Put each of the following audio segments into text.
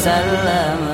وسلم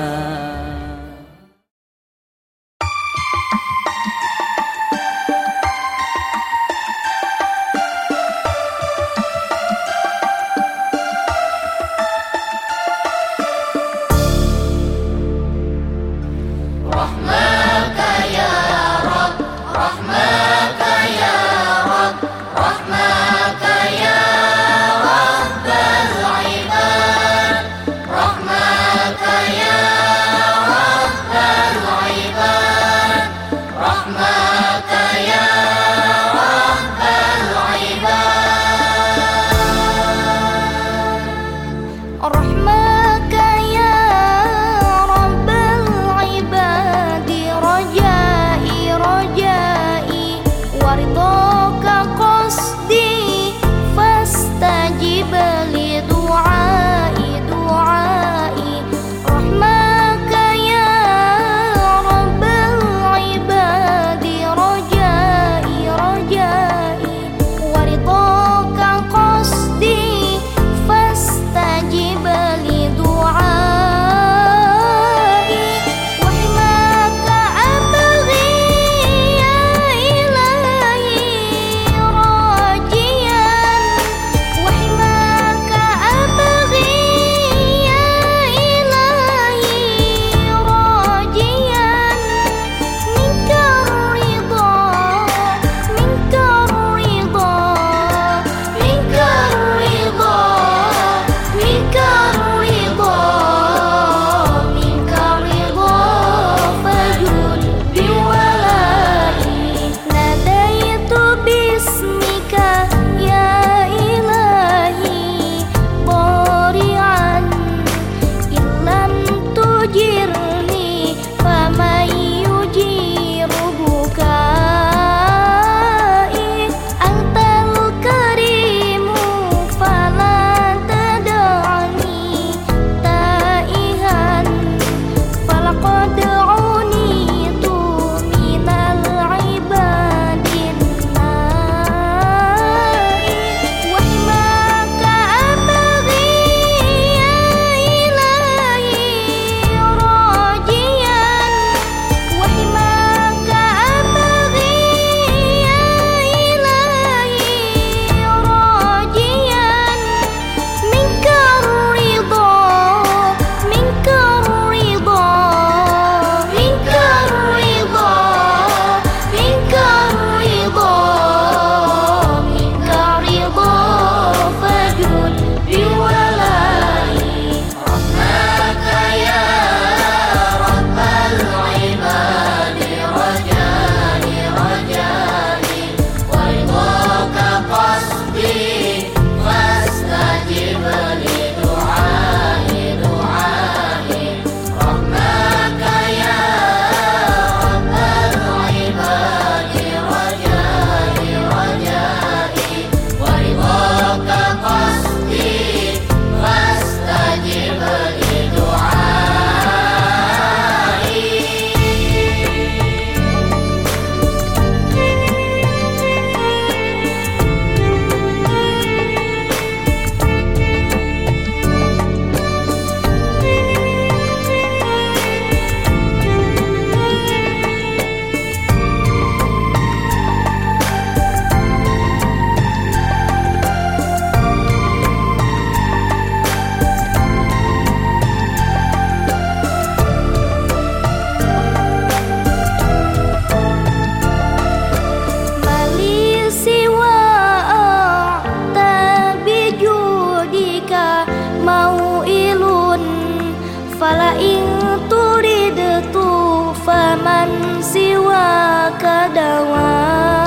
horror. Fala ing turidetu faman siwa kadawa.